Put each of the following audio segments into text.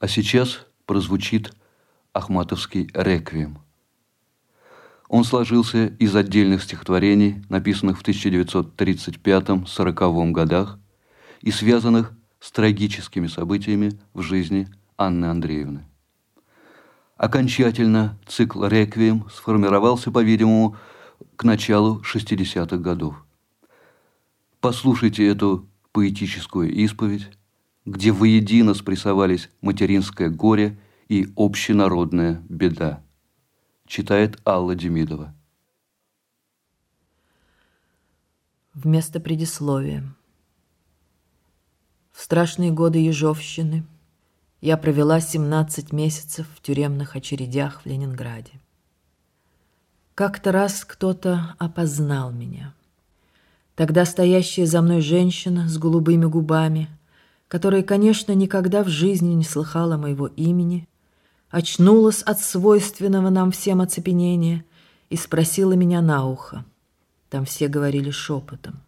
А сейчас прозвучит Ахматовский реквием. Он сложился из отдельных стихотворений, написанных в 1935-40 годах и связанных с трагическими событиями в жизни Анны Андреевны. Окончательно цикл «Реквием» сформировался, по-видимому, к началу 60-х годов. Послушайте эту поэтическую исповедь, где воедино спрессовались материнское горе и общенародная беда. Читает Алла Демидова. Вместо предисловия. В страшные годы Ежовщины – я провела 17 месяцев в тюремных очередях в Ленинграде. Как-то раз кто-то опознал меня. Тогда стоящая за мной женщина с голубыми губами, которая, конечно, никогда в жизни не слыхала моего имени, очнулась от свойственного нам всем оцепенения и спросила меня на ухо. Там все говорили шепотом.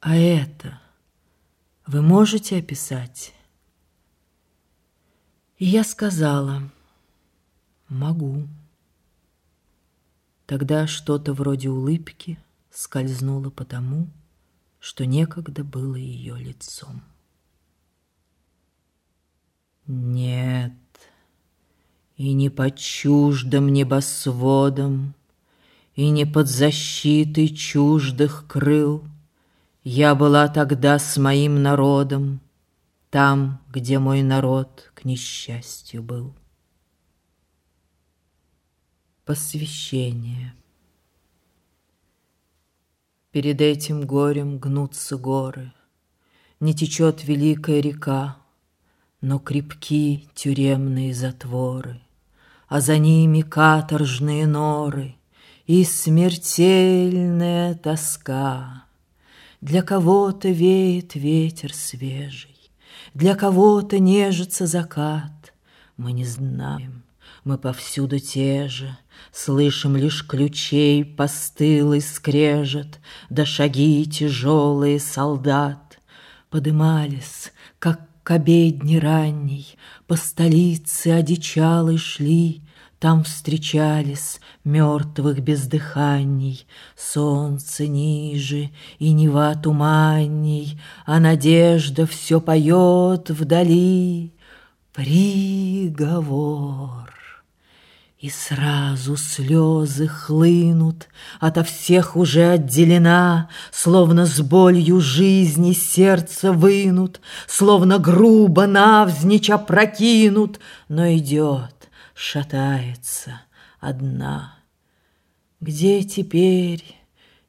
«А это вы можете описать?» И я сказала, могу. Тогда что-то вроде улыбки скользнуло по тому, что некогда было ее лицом. Нет, и не под чуждым небосводом, И не под защитой чуждых крыл Я была тогда с моим народом, там, где мой народ к несчастью был. Посвящение. Перед этим горем гнутся горы, Не течет великая река, Но крепки тюремные затворы, А за ними каторжные норы И смертельная тоска. Для кого-то веет ветер свежий, для кого-то нежится закат. Мы не знаем, мы повсюду те же, Слышим лишь ключей постылый скрежет, Да шаги тяжелые солдат. Подымались, как к обедне ранней, По столице одичалой шли, там встречались мертвых бездыханий, Солнце ниже и нева туманней, А надежда все поет вдали. Приговор. И сразу слезы хлынут, Ото всех уже отделена, Словно с болью жизни сердце вынут, Словно грубо навзничь опрокинут, Но идет шатается одна. Где теперь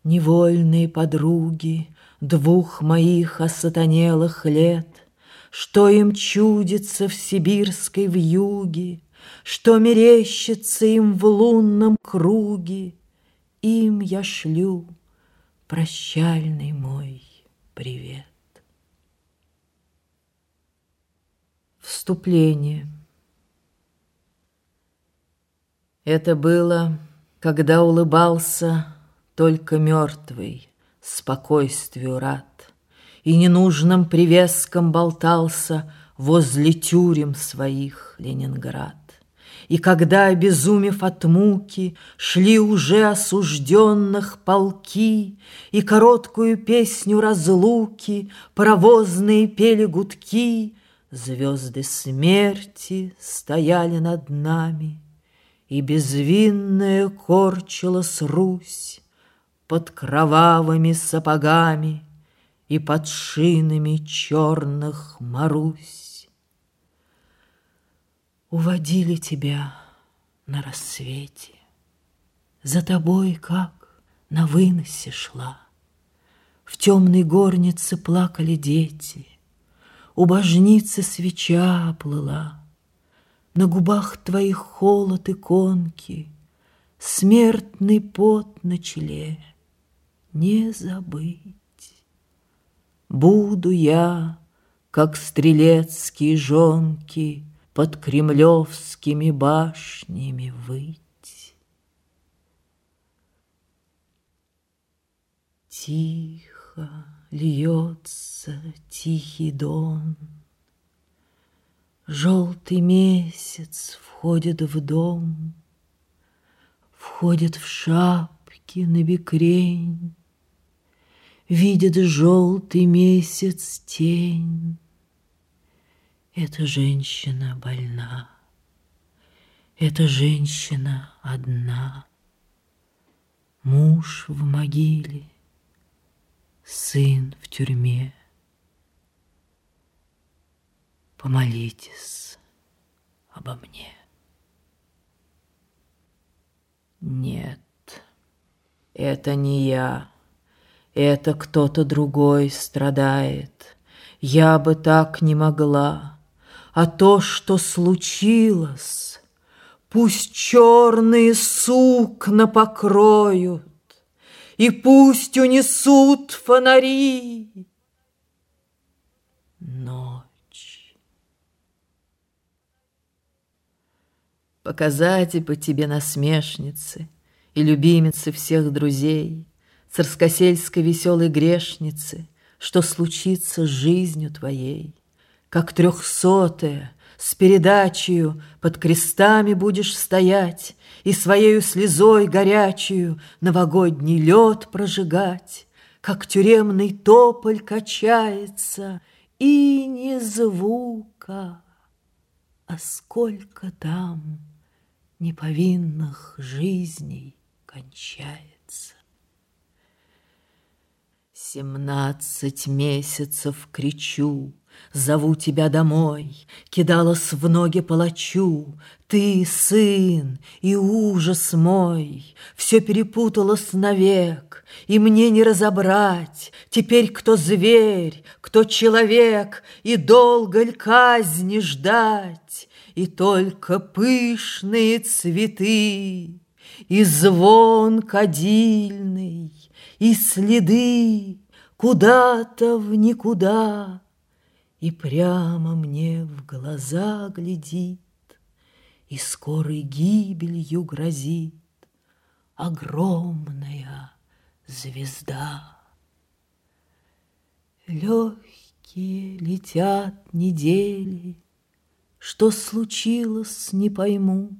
невольные подруги Двух моих осатанелых лет? Что им чудится в сибирской вьюге, Что мерещится им в лунном круге, Им я шлю прощальный мой привет. Вступление. Это было, когда улыбался только мертвый, спокойствию рад, И ненужным привеском болтался возле тюрем своих Ленинград. И когда, обезумев от муки, Шли уже осужденных полки, И короткую песню разлуки Паровозные пели гудки, Звезды смерти стояли над нами — и безвинная корчилась Русь Под кровавыми сапогами И под шинами черных Марусь. Уводили тебя на рассвете, За тобой, как на выносе шла. В темной горнице плакали дети, У божницы свеча оплыла. На губах твоих холод иконки, Смертный пот на челе не забыть. Буду я, как стрелецкие жонки, Под кремлевскими башнями выть. Тихо льется тихий дон, Желтый месяц входит в дом, Входит в шапки на бекрень, Видит желтый месяц тень. Эта женщина больна, Эта женщина одна. Муж в могиле, сын в тюрьме. Помолитесь обо мне. Нет, это не я. Это кто-то другой страдает. Я бы так не могла. А то, что случилось, Пусть черные сукна покроют, И пусть унесут фонари. Ночь. Показать бы тебе насмешницы И любимицы всех друзей — царскосельской веселой грешницы, Что случится с жизнью твоей, Как трехсотая, с передачею Под крестами будешь стоять И своею слезой горячую Новогодний лед прожигать, Как тюремный тополь качается, И ни звука, а сколько там Неповинных жизней кончается. Семнадцать месяцев кричу, Зову тебя домой, Кидалась в ноги палачу. Ты, сын, и ужас мой, Все перепуталось навек, И мне не разобрать, Теперь кто зверь, кто человек, И долго ль казни ждать, И только пышные цветы, И звон кадильный, и следы куда-то в никуда, И прямо мне в глаза глядит, И скорой гибелью грозит Огромная звезда. Легкие летят недели, Что случилось, не пойму,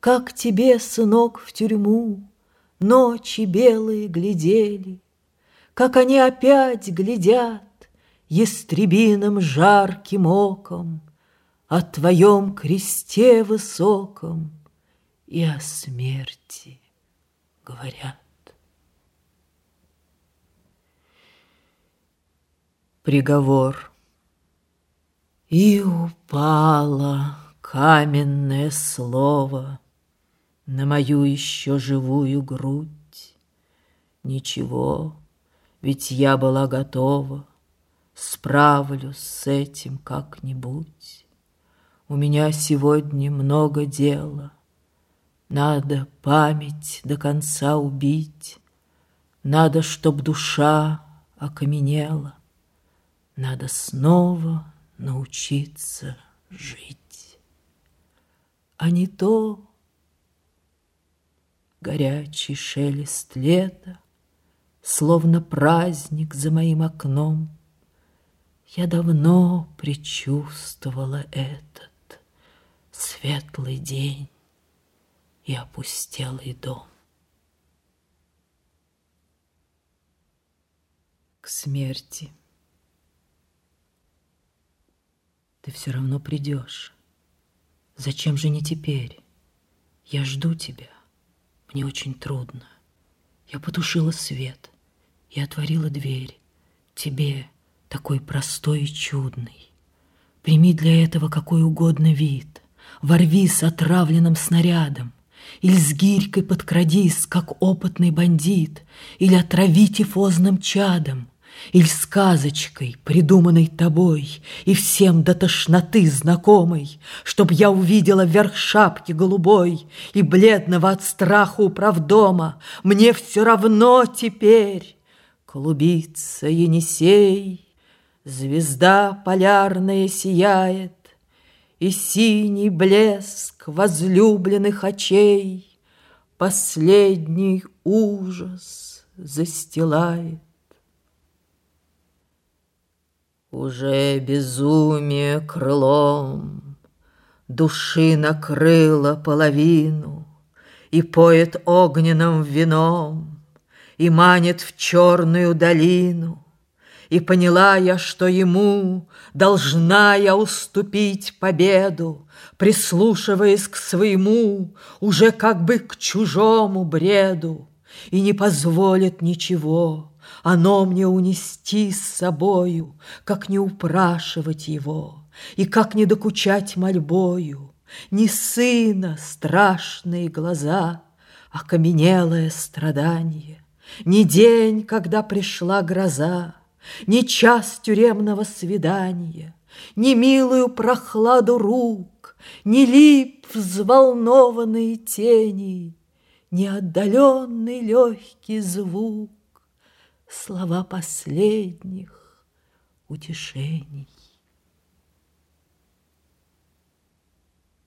Как тебе, сынок, в тюрьму Ночи белые глядели, Как они опять глядят Ястребиным жарким оком О твоем кресте высоком И о смерти говорят. Приговор. И упало каменное слово — на мою еще живую грудь. Ничего, ведь я была готова, справлюсь с этим как-нибудь. У меня сегодня много дела, надо память до конца убить, надо, чтоб душа окаменела, надо снова научиться жить. А не то, горячий шелест лета, Словно праздник за моим окном. Я давно предчувствовала этот Светлый день и опустелый дом. К смерти Ты все равно придешь. Зачем же не теперь? Я жду тебя. Мне очень трудно. Я потушила свет и отворила дверь. Тебе, такой простой и чудный. Прими для этого какой угодно вид. Ворви с отравленным снарядом. Или с гирькой подкрадись, как опытный бандит, Или отрави тифозным чадом. Или сказочкой, придуманной тобой И всем до тошноты знакомой, Чтоб я увидела верх шапки голубой И бледного от страха управдома. Мне все равно теперь Клубится Енисей, Звезда полярная сияет, И синий блеск возлюбленных очей Последний ужас застилает. Уже безумие крылом Души накрыло половину И поет огненным вином И манит в черную долину. И поняла я, что ему Должна я уступить победу, Прислушиваясь к своему, Уже как бы к чужому бреду, И не позволит ничего Оно мне унести с собою, Как не упрашивать его, И как не докучать мольбою, Ни сына страшные глаза, Окаменелое страдание, Ни день, когда пришла гроза, ни час тюремного свидания, Ни милую прохладу рук, Ни лип взволнованные тени, Ни отдаленный легкий звук, Слова последних утешений.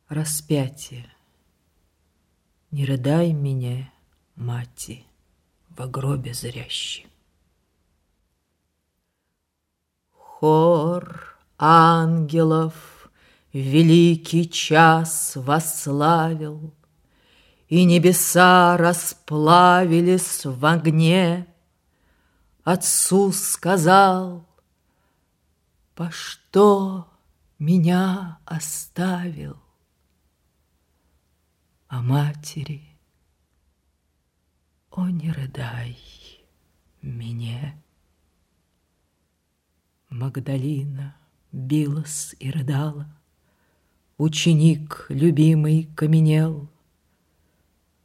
Распятие. Не рыдай меня, мати, в гробе зрящий. Хор ангелов великий час вославил, И небеса расплавились в огне. Отцу сказал, по что меня оставил, А матери, о, не рыдай мне. Магдалина билась и рыдала, Ученик любимый каменел,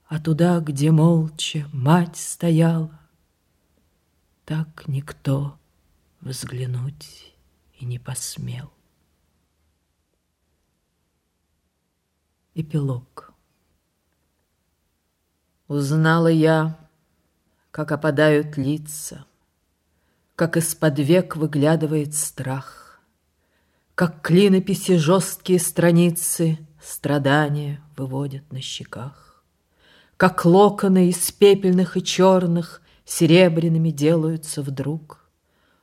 А туда, где молча мать стояла, Так никто взглянуть и не посмел. Эпилог. Узнала я, как опадают лица, как из-под век выглядывает страх, Как клинописи жесткие страницы Страдания выводят на щеках, Как локоны из пепельных и черных Серебряными делаются вдруг,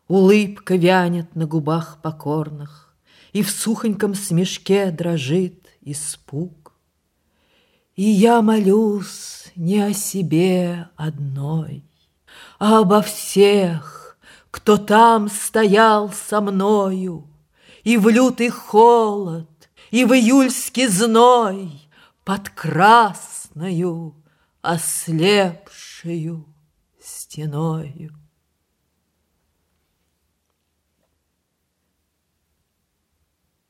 Улыбка вянет на губах покорных, И в сухоньком смешке дрожит испуг. И я молюсь не о себе одной, А обо всех, кто там стоял со мною, И в лютый холод, и в июльский зной Под красною, ослепшую стеною.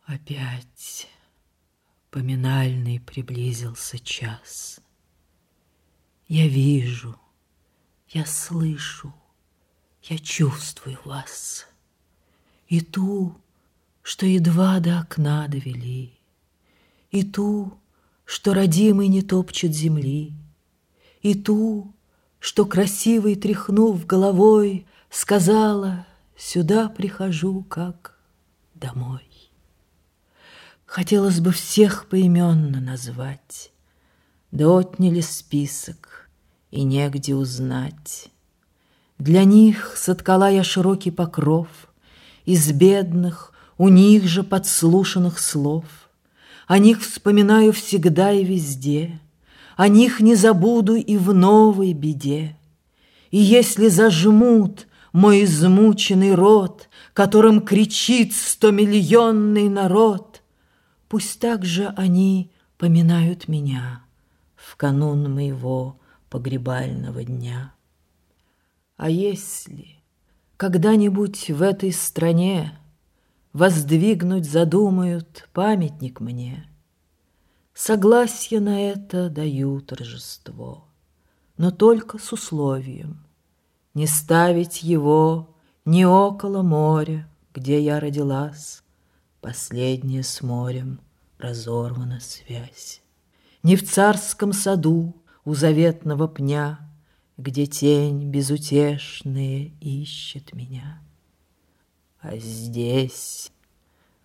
Опять поминальный приблизился час. Я вижу, я слышу, я чувствую вас, И ту, что едва до окна довели, И ту, что родимый не топчет земли, И ту, что красивый, тряхнув головой, Сказала, сюда прихожу, как домой. Хотелось бы всех поименно назвать, Да отняли список, и негде узнать, для них соткала я широкий покров Из бедных, у них же подслушанных слов. О них вспоминаю всегда и везде, О них не забуду и в новой беде. И если зажмут мой измученный рот, Которым кричит стомиллионный народ, Пусть также они поминают меня В канун моего погребального дня. А если когда-нибудь в этой стране Воздвигнуть задумают памятник мне, Согласие на это даю торжество, Но только с условием Не ставить его ни около моря, Где я родилась, Последняя с морем разорвана связь. Не в царском саду у заветного пня — где тень безутешная ищет меня. А здесь,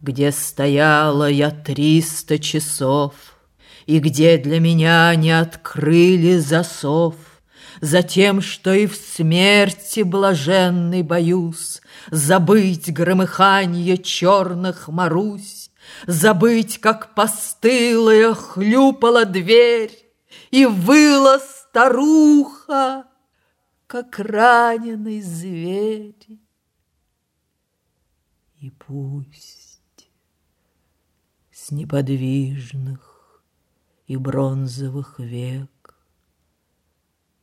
где стояла я триста часов, И где для меня не открыли засов, За тем, что и в смерти блаженной боюсь, Забыть громыханье черных Марусь, Забыть, как постылая хлюпала дверь И выла старуха, как раненый зверь. И пусть с неподвижных и бронзовых век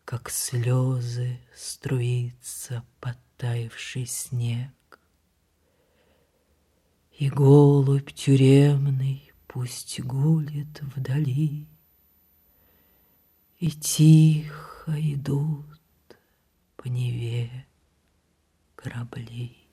как слезы струится подтаивший снег. И голубь тюремный пусть гулит вдали, И тихо идут по Неве корабли.